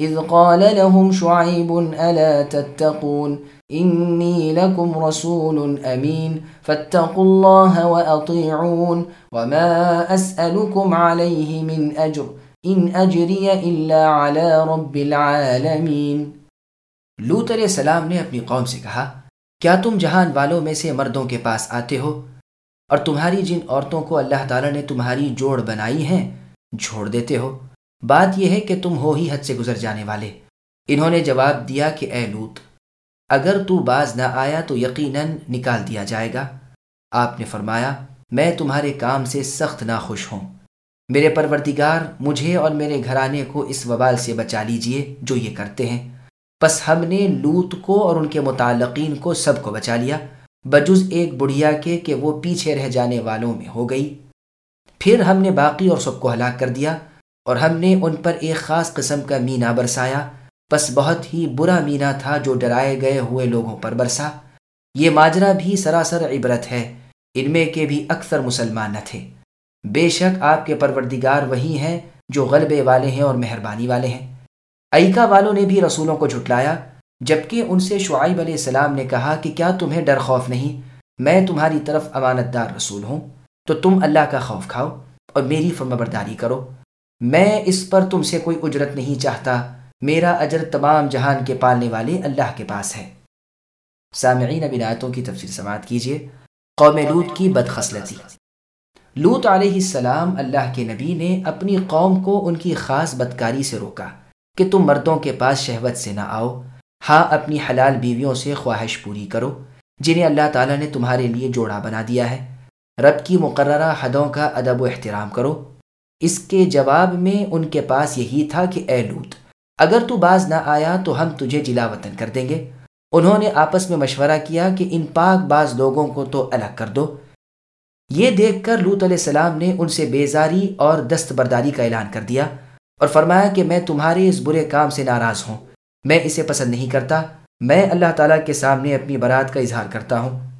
إذ قال لهم شعيب ألا تتقون؟ إني لكم رسول أمين. فاتقوا الله وأطيعون. وما أسألكم عليه من أجر. إن أجري إلا على رب العالمين. لوت علیہ السلام نے اپنی قوم سے کہا، کیا تم جہان والوں میں سے مردوں کے پاس آتے ہو؟ اور تمہاری جن عورتوں کو اللہ تعالیٰ نے تمہاری جوڑ بنائی ہیں، جھوڑ دیتے ہو؟ بات یہ ہے کہ تم ہو ہی حد سے گزر جانے والے۔ انہوں نے جواب دیا کہ اے لوت، اگر تو باز نہ آیا تو یقیناً نکال دیا جائے گا۔ آپ نے فرمایا، میں تمہارے کام سے سخت ناخوش ہوں۔ میرے پروردگار، مجھے اور میرے گھرانے کو اس وبال سے بچا لیجیے جو یہ کرتے ہیں۔ بس ہم نے لوت کو اور ان کے متعلقین کو سب کو بچا لیا۔ بجز ایک بڑھیا کے کہ وہ پیچھے رہ جانے والوں میں ہو گئی۔ پھر ہم نے باقی اور سب کو ہلاک کر دیا۔ اور ہم نے ان پر ایک خاص قسم کا مینا برسایا۔ بس بہت ہی برا مینا تھا جو ڈرائے گئے ہوئے لوگوں پر برسا۔ یہ ماجرا بھی سراسر عبرت ہے۔ ان میں کے بھی اکثر مسلمان نہ تھے۔ بے شک آپ کے پروردگار وہی ہیں جو غلبے والے ہیں اور مہربانی والے ہیں۔ ایکا والوں نے بھی رسولوں کو جھٹلایا۔ جبکہ ان سے شعیب علیہ السلام نے کہا کہ کیا تمہیں ڈر خوف نہیں؟ میں تمہاری طرف امانت دار رسول ہوں۔ تو تم اللہ کا خوف کھاؤ اور میری فرمبرداری کرو۔ میں اس پر تم سے کوئی اجرت نہیں چاہتا۔ میرا اجر تمام جہان کے پالنے والے اللہ کے پاس ہے۔ سامعین، اب آیتوں کی تفصیل سماعت کیجیے۔ قوم لوت کی بدخصلتی۔ لوت علیہ السلام اللہ کے نبی نے اپنی قوم کو ان کی خاص بدکاری سے روکا کہ تم مردوں کے پاس شہوت سے نہ آؤ۔ ہاں اپنی حلال بیویوں سے خواہش پوری کرو، جنہیں اللہ تعالیٰ نے تمہارے لیے جوڑا بنا دیا ہے۔ رب کی مقررہ حدوں کا ادب و احترام کرو۔ اس کے جواب میں ان کے پاس یہی تھا کہ اے لوت، اگر تو باز نہ آیا تو ہم تجھے جلا وطن کر دیں گے۔ انہوں نے آپس میں مشورہ کیا کہ ان پاک باز لوگوں کو تو الگ کر دو۔ یہ دیکھ کر لوت علیہ السلام نے ان سے بیزاری اور دستبرداری کا اعلان کر دیا اور فرمایا کہ میں تمہارے اس برے کام سے ناراض ہوں۔ میں اسے پسند نہیں کرتا۔ میں اللہ تعالیٰ کے سامنے اپنی برات کا اظہار کرتا ہوں۔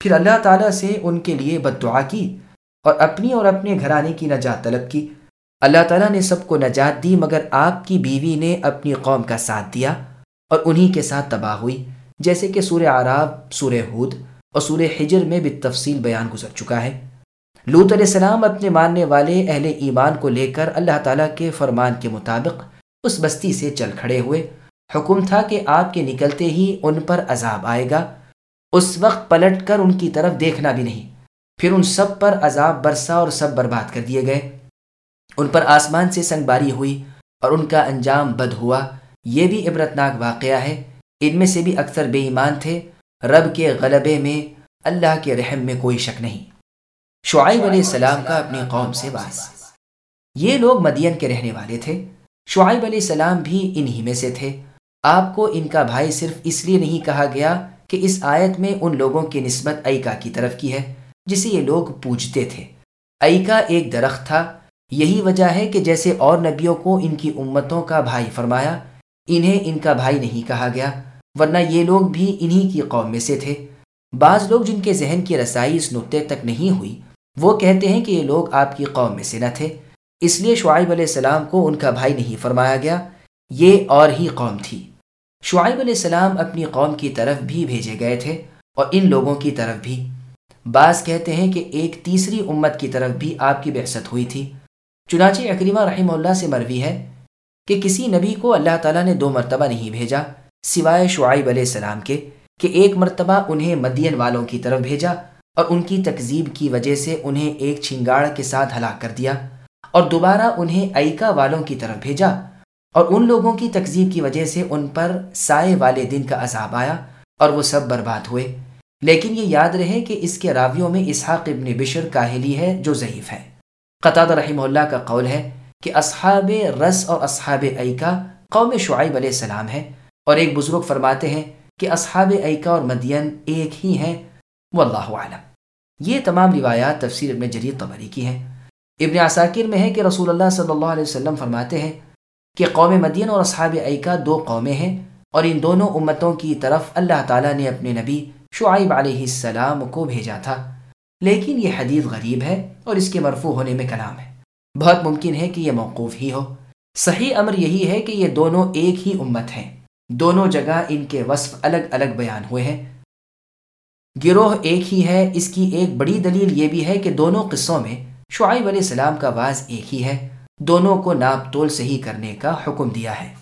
پھر اللہ تعالیٰ سے ان کے لیے بد دعا کی۔ اور اپنی اور اپنے گھرانے کی نجات طلب کی۔ اللہ تعالیٰ نے سب کو نجات دی، مگر آپ کی بیوی نے اپنی قوم کا ساتھ دیا اور انہی کے ساتھ تباہ ہوئی۔ جیسے کہ سورہ عراب سورہ ہود اور سورہ حجر میں بھی تفصیل بیان گزر چکا ہے۔ لوت علیہ السلام اپنے ماننے والے اہل ایمان کو لے کر اللہ تعالیٰ کے فرمان کے مطابق اس بستی سے چل کھڑے ہوئے۔ حکم تھا کہ آپ کے نکلتے ہی ان پر عذاب آئے گا۔ اس وقت پلٹ کر ان کی طرف دیکھنا بھی نہیں۔ پھر ان سب پر عذاب برسا اور سب برباد کر دیے گئے۔ ان پر آسمان سے سنگ باری ہوئی اور ان کا انجام بد ہوا۔ یہ بھی عبرتناک واقعہ ہے۔ ان میں سے بھی اکثر بے ایمان تھے۔ رب کے غلبے میں اللہ کے رحم میں کوئی شک نہیں۔ شعیب علیہ السلام کا اپنی قوم سے باس یہ لوگ مدین کے رہنے والے تھے۔ شعیب علیہ السلام بھی انہی میں سے تھے۔ آپ کو ان کا بھائی صرف اس لیے نہیں کہا گیا کہ اس آیت میں ان لوگوں کی نسبت ایکا کی طرف کی ہے۔ جسے یہ لوگ پوجتے تھے۔ ایکا ایک درخت تھا۔ یہی وجہ ہے کہ جیسے اور نبیوں کو ان کی امتوں کا بھائی فرمایا، انہیں ان کا بھائی نہیں کہا گیا، ورنہ یہ لوگ بھی انہی کی قوم میں سے تھے۔ بعض لوگ جن کے ذہن کی رسائی اس نقطے تک نہیں ہوئی، وہ کہتے ہیں کہ یہ لوگ آپ کی قوم میں سے نہ تھے۔ اس لیے شعیب علیہ السلام کو ان کا بھائی نہیں فرمایا گیا، یہ اور ہی قوم تھی۔ شعیب علیہ السلام اپنی قوم کی طرف بھی بھیجے گئے تھے اور ان لوگوں کی طرف بھی۔ بعض کہتے ہیں کہ ایک تیسری امت کی طرف بھی آپ کی بحثت ہوئی تھی۔ چنانچہ اکریمہ رحمہ اللہ سے مروی ہے کہ کسی نبی کو اللہ تعالیٰ نے دو مرتبہ نہیں بھیجا، سوائے شعیب علیہ السلام کے، کہ ایک مرتبہ انہیں مدین والوں کی طرف بھیجا اور ان کی تکذیب کی وجہ سے انہیں ایک چھنگاڑ کے ساتھ ہلاک کر دیا اور دوبارہ انہیں ایکا والوں کی طرف بھیجا اور ان لوگوں کی تکذیب کی وجہ سے ان پر سائے والے دن کا عذاب آیا اور وہ سب برباد ہوئے۔ لیکن یہ یاد رہے کہ اس کے راویوں میں اسحاق ابن بشر کاہلی ہے جو ضعیف ہے۔ قطع رحمہ اللہ کا قول ہے کہ اصحاب رس اور اصحاب ایکا قوم شعیب علیہ السلام ہے اور ایک بزرگ فرماتے ہیں کہ اصحاب ایکا اور مدین ایک ہی ہیں۔ واللہ عالم یہ تمام روایات تفسیر ابن جریر طبری کی ہیں۔ ابن عساکر میں ہے کہ رسول اللہ صلی اللہ علیہ وسلم فرماتے ہیں کہ قوم مدین اور اصحاب ایکا دو قومیں ہیں اور ان دونوں امتوں کی طرف اللہ تعالیٰ نے اپنے نبی شعیب علیہ السلام کو بھیجا تھا۔ لیکن یہ حدیث غریب ہے اور اس کے مرفوع ہونے میں کلام ہے۔ بہت ممکن ہے کہ یہ موقوف ہی ہو۔ صحیح امر یہی ہے کہ یہ دونوں ایک ہی امت ہیں۔ دونوں جگہ ان کے وصف الگ الگ بیان ہوئے ہیں۔ گروہ ایک ہی ہے۔ اس کی ایک بڑی دلیل یہ بھی ہے کہ دونوں قصوں میں شعیب علیہ السلام کا واز ایک ہی ہے۔ دونوں کو ناپ تول صحیح کرنے کا حکم دیا ہے۔